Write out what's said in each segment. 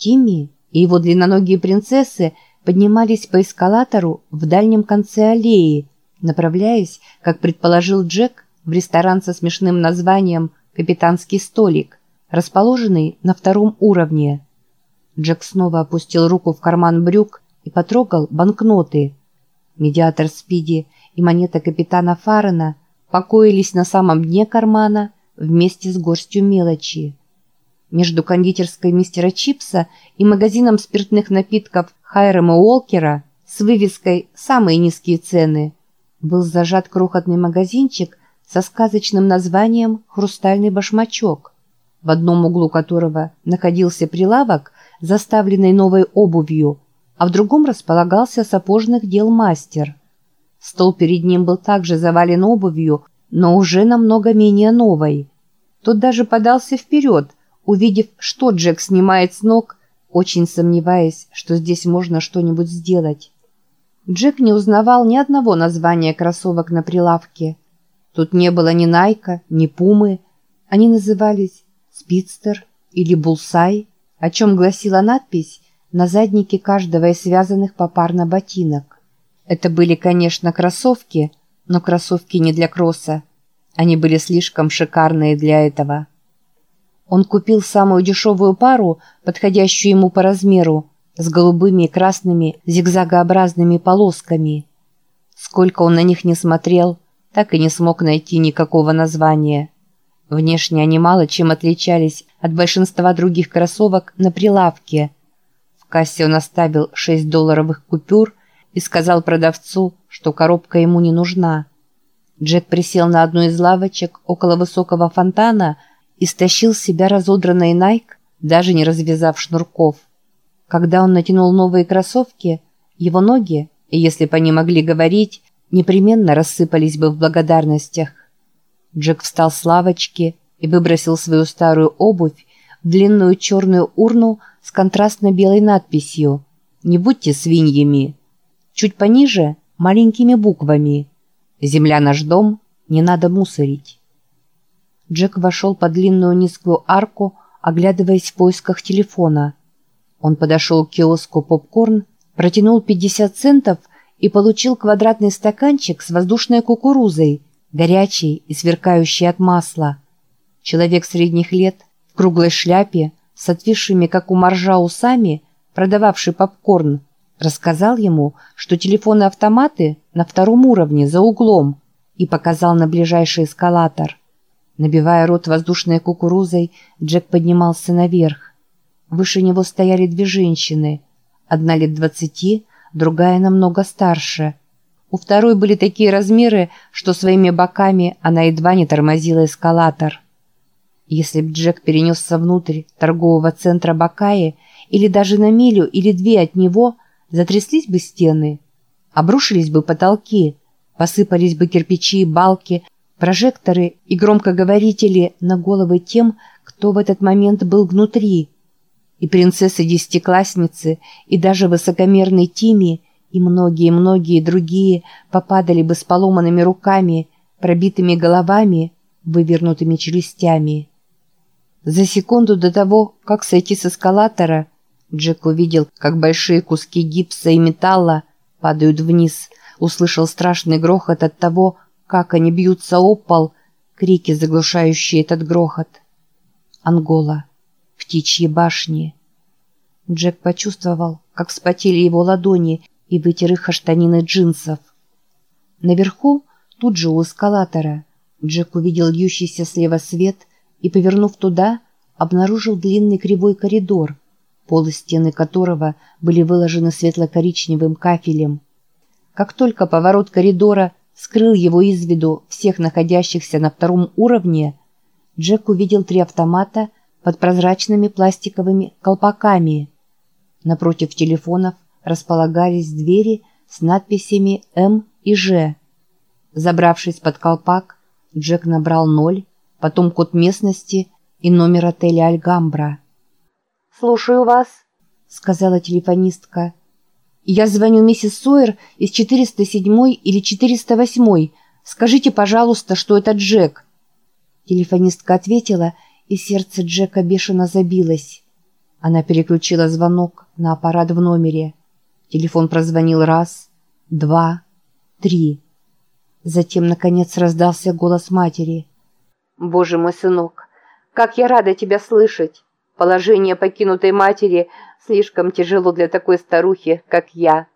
Тимми и его длинноногие принцессы поднимались по эскалатору в дальнем конце аллеи, направляясь, как предположил Джек, в ресторан со смешным названием «Капитанский столик», расположенный на втором уровне. Джек снова опустил руку в карман брюк и потрогал банкноты. Медиатор Спиди и монета капитана Фарена покоились на самом дне кармана вместе с горстью мелочи. Между кондитерской мистера Чипса и магазином спиртных напитков Хайрема Уолкера с вывеской «Самые низкие цены» был зажат крохотный магазинчик со сказочным названием «Хрустальный башмачок», в одном углу которого находился прилавок, заставленный новой обувью, а в другом располагался сапожных дел мастер. Стол перед ним был также завален обувью, но уже намного менее новой. Тот даже подался вперед, увидев, что Джек снимает с ног, очень сомневаясь, что здесь можно что-нибудь сделать. Джек не узнавал ни одного названия кроссовок на прилавке. Тут не было ни Найка, ни Пумы. Они назывались Спидстер или Булсай, о чем гласила надпись на заднике каждого из связанных попарно ботинок. Это были, конечно, кроссовки, но кроссовки не для кросса. Они были слишком шикарные для этого. Он купил самую дешевую пару, подходящую ему по размеру, с голубыми и красными зигзагообразными полосками. Сколько он на них не смотрел, так и не смог найти никакого названия. Внешне они мало чем отличались от большинства других кроссовок на прилавке. В кассе он оставил 6 долларовых купюр и сказал продавцу, что коробка ему не нужна. Джек присел на одну из лавочек около высокого фонтана и стащил с себя разодранный Найк, даже не развязав шнурков. Когда он натянул новые кроссовки, его ноги, если бы они могли говорить, непременно рассыпались бы в благодарностях. Джек встал с лавочки и выбросил свою старую обувь в длинную черную урну с контрастно-белой надписью «Не будьте свиньями». Чуть пониже – маленькими буквами «Земля наш дом, не надо мусорить». Джек вошел под длинную низкую арку, оглядываясь в поисках телефона – он подошел к киоску «Попкорн», протянул 50 центов и получил квадратный стаканчик с воздушной кукурузой, горячий и сверкающий от масла. Человек средних лет в круглой шляпе, с отвисшими, как у моржа, усами, продававший попкорн, рассказал ему, что телефоны-автоматы на втором уровне, за углом, и показал на ближайший эскалатор. Набивая рот воздушной кукурузой, Джек поднимался наверх. Выше него стояли две женщины, одна лет двадцати, другая намного старше. У второй были такие размеры, что своими боками она едва не тормозила эскалатор. Если б Джек перенесся внутрь торгового центра Бакаи или даже на милю или две от него, затряслись бы стены, обрушились бы потолки, посыпались бы кирпичи и балки, прожекторы и громкоговорители на головы тем, кто в этот момент был внутри – и принцессы-десятиклассницы, и даже высокомерный Тими, и многие-многие другие попадали бы с поломанными руками, пробитыми головами, вывернутыми челюстями. За секунду до того, как сойти с эскалатора, Джек увидел, как большие куски гипса и металла падают вниз, услышал страшный грохот от того, как они бьются о пол, крики, заглушающие этот грохот. Ангола птичьи башни. Джек почувствовал, как вспотели его ладони и вытер их штанины джинсов. Наверху, тут же у эскалатора, Джек увидел льющийся слева свет и, повернув туда, обнаружил длинный кривой коридор, пол и стены которого были выложены светло-коричневым кафелем. Как только поворот коридора скрыл его из виду всех находящихся на втором уровне, Джек увидел три автомата под прозрачными пластиковыми колпаками. Напротив телефонов располагались двери с надписями «М» и «Ж». Забравшись под колпак, Джек набрал ноль, потом код местности и номер отеля «Альгамбра». «Слушаю вас», — сказала телефонистка. «Я звоню миссис Сойер из 407 или 408. Скажите, пожалуйста, что это Джек». Телефонистка ответила — и сердце Джека бешено забилось. Она переключила звонок на аппарат в номере. Телефон прозвонил раз, два, три. Затем, наконец, раздался голос матери. «Боже мой сынок, как я рада тебя слышать! Положение покинутой матери слишком тяжело для такой старухи, как я.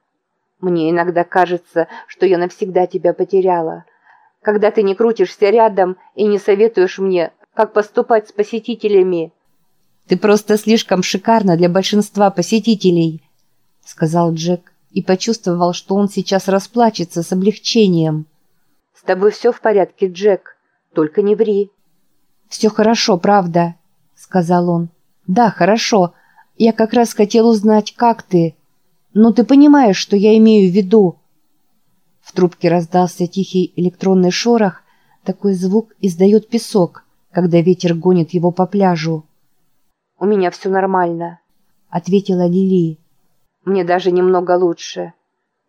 Мне иногда кажется, что я навсегда тебя потеряла. Когда ты не крутишься рядом и не советуешь мне, как поступать с посетителями». «Ты просто слишком шикарна для большинства посетителей», — сказал Джек и почувствовал, что он сейчас расплачется с облегчением. «С тобой все в порядке, Джек, только не ври». «Все хорошо, правда», — сказал он. «Да, хорошо. Я как раз хотел узнать, как ты. Но ты понимаешь, что я имею в виду». В трубке раздался тихий электронный шорох. Такой звук издает песок, когда ветер гонит его по пляжу. «У меня все нормально», — ответила Лили. «Мне даже немного лучше.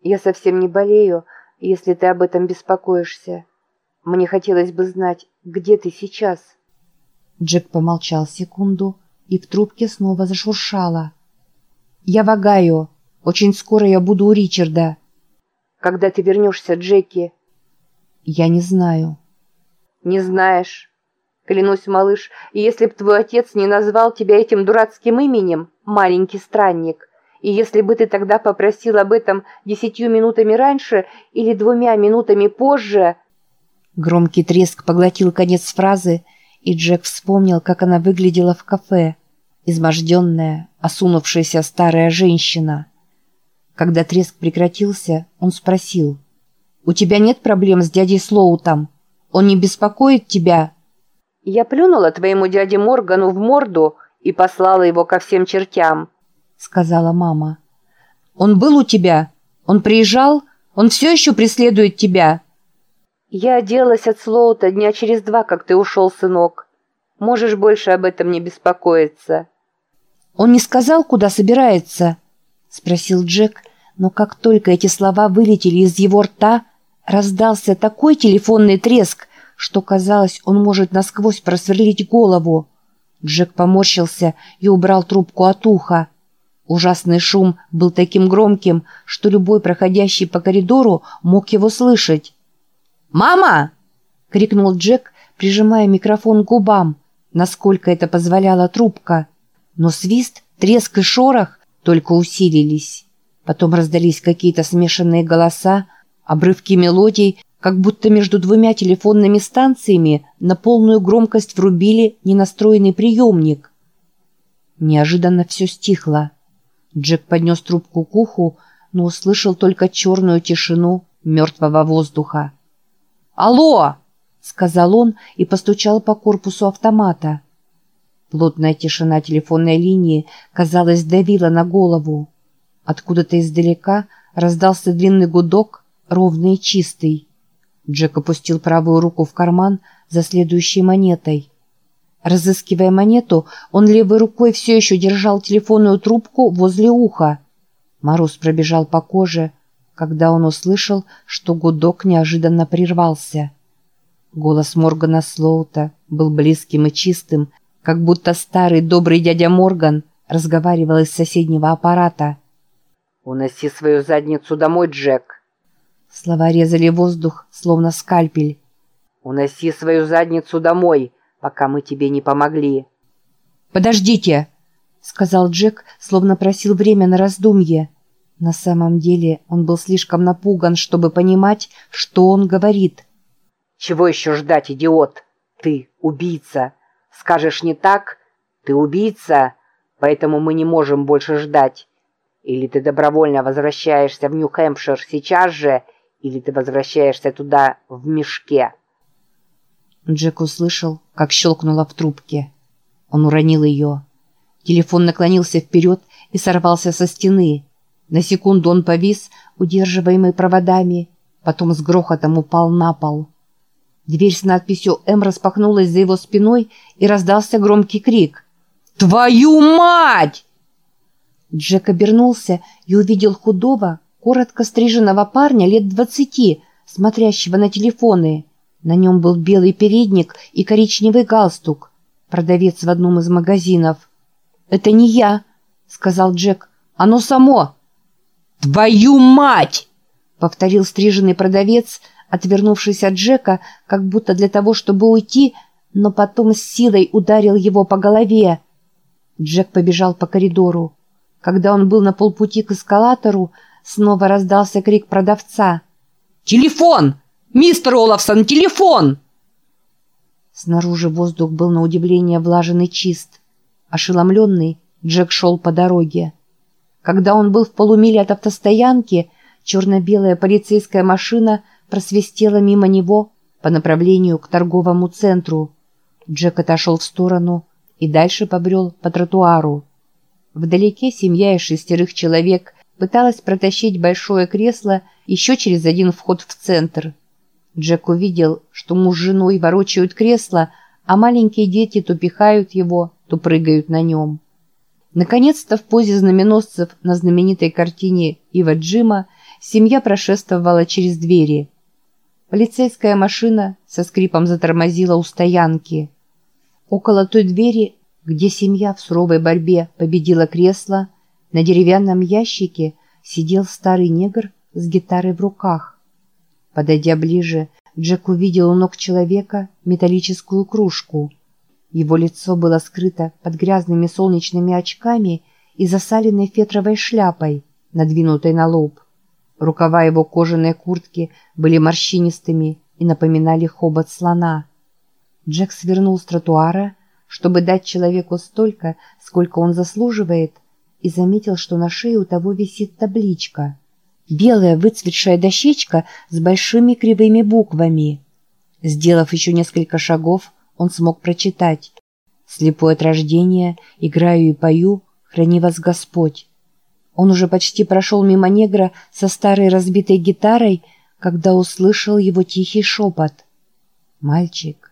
Я совсем не болею, если ты об этом беспокоишься. Мне хотелось бы знать, где ты сейчас». Джек помолчал секунду, и в трубке снова зашуршало. «Я в Огайо. Очень скоро я буду у Ричарда». «Когда ты вернешься, Джеки?» «Я не знаю». «Не знаешь?» Клянусь, малыш, и если б твой отец не назвал тебя этим дурацким именем, маленький странник, и если бы ты тогда попросил об этом десятью минутами раньше или двумя минутами позже...» Громкий треск поглотил конец фразы, и Джек вспомнил, как она выглядела в кафе. Изможденная, осунувшаяся старая женщина. Когда треск прекратился, он спросил. «У тебя нет проблем с дядей Слоутом? Он не беспокоит тебя?» «Я плюнула твоему дяде Моргану в морду и послала его ко всем чертям», — сказала мама. «Он был у тебя? Он приезжал? Он все еще преследует тебя?» «Я оделась от Слоута дня через два, как ты ушел, сынок. Можешь больше об этом не беспокоиться». «Он не сказал, куда собирается?» — спросил Джек, но как только эти слова вылетели из его рта, раздался такой телефонный треск, что, казалось, он может насквозь просверлить голову. Джек поморщился и убрал трубку от уха. Ужасный шум был таким громким, что любой проходящий по коридору мог его слышать. «Мама!» — крикнул Джек, прижимая микрофон к губам, насколько это позволяла трубка. Но свист, треск и шорох только усилились. Потом раздались какие-то смешанные голоса, обрывки мелодий, как будто между двумя телефонными станциями на полную громкость врубили ненастроенный приемник. Неожиданно все стихло. Джек поднес трубку к уху, но услышал только черную тишину мертвого воздуха. «Алло!» — сказал он и постучал по корпусу автомата. Плотная тишина телефонной линии, казалось, давила на голову. Откуда-то издалека раздался длинный гудок, ровный и чистый. Джек опустил правую руку в карман за следующей монетой. Разыскивая монету, он левой рукой все еще держал телефонную трубку возле уха. Мороз пробежал по коже, когда он услышал, что гудок неожиданно прервался. Голос Моргана Слоута был близким и чистым, как будто старый добрый дядя Морган разговаривал из соседнего аппарата. «Уноси свою задницу домой, Джек!» Слова резали воздух, словно скальпель. «Уноси свою задницу домой, пока мы тебе не помогли». «Подождите!» — сказал Джек, словно просил время на раздумье. На самом деле он был слишком напуган, чтобы понимать, что он говорит. «Чего еще ждать, идиот? Ты убийца. Скажешь не так? Ты убийца, поэтому мы не можем больше ждать. Или ты добровольно возвращаешься в Нью-Хэмпшир сейчас же, или ты возвращаешься туда в мешке?» Джек услышал, как щелкнуло в трубке. Он уронил ее. Телефон наклонился вперед и сорвался со стены. На секунду он повис, удерживаемый проводами, потом с грохотом упал на пол. Дверь с надписью «М» распахнулась за его спиной и раздался громкий крик. «Твою мать!» Джек обернулся и увидел худого, коротко стриженного парня лет двадцати, смотрящего на телефоны. На нем был белый передник и коричневый галстук. Продавец в одном из магазинов. «Это не я», сказал Джек. «Оно само!» «Твою мать!» — повторил стриженный продавец, отвернувшись от Джека, как будто для того, чтобы уйти, но потом с силой ударил его по голове. Джек побежал по коридору. Когда он был на полпути к эскалатору, снова раздался крик продавца. «Телефон! Мистер Олафсон, телефон!» Снаружи воздух был на удивление влажен и чист. Ошеломленный, Джек шел по дороге. Когда он был в полумиле от автостоянки, черно-белая полицейская машина просвистела мимо него по направлению к торговому центру. Джек отошел в сторону и дальше побрел по тротуару. Вдалеке семья из шестерых человек пыталась протащить большое кресло еще через один вход в центр – Джек увидел, что муж с женой ворочают кресло, а маленькие дети то пихают его, то прыгают на нем. Наконец-то в позе знаменосцев на знаменитой картине Ива Джима семья прошествовала через двери. Полицейская машина со скрипом затормозила у стоянки. Около той двери, где семья в суровой борьбе победила кресло, на деревянном ящике сидел старый негр с гитарой в руках. Подойдя ближе, Джек увидел у ног человека металлическую кружку. Его лицо было скрыто под грязными солнечными очками и засаленной фетровой шляпой, надвинутой на лоб. Рукава его кожаной куртки были морщинистыми и напоминали хобот слона. Джек свернул с тротуара, чтобы дать человеку столько, сколько он заслуживает, и заметил, что на шее у того висит табличка — белая выцветшая дощечка с большими кривыми буквами. Сделав еще несколько шагов, он смог прочитать «Слепой от рождения, играю и пою, храни вас Господь». Он уже почти прошел мимо негра со старой разбитой гитарой, когда услышал его тихий шепот. «Мальчик,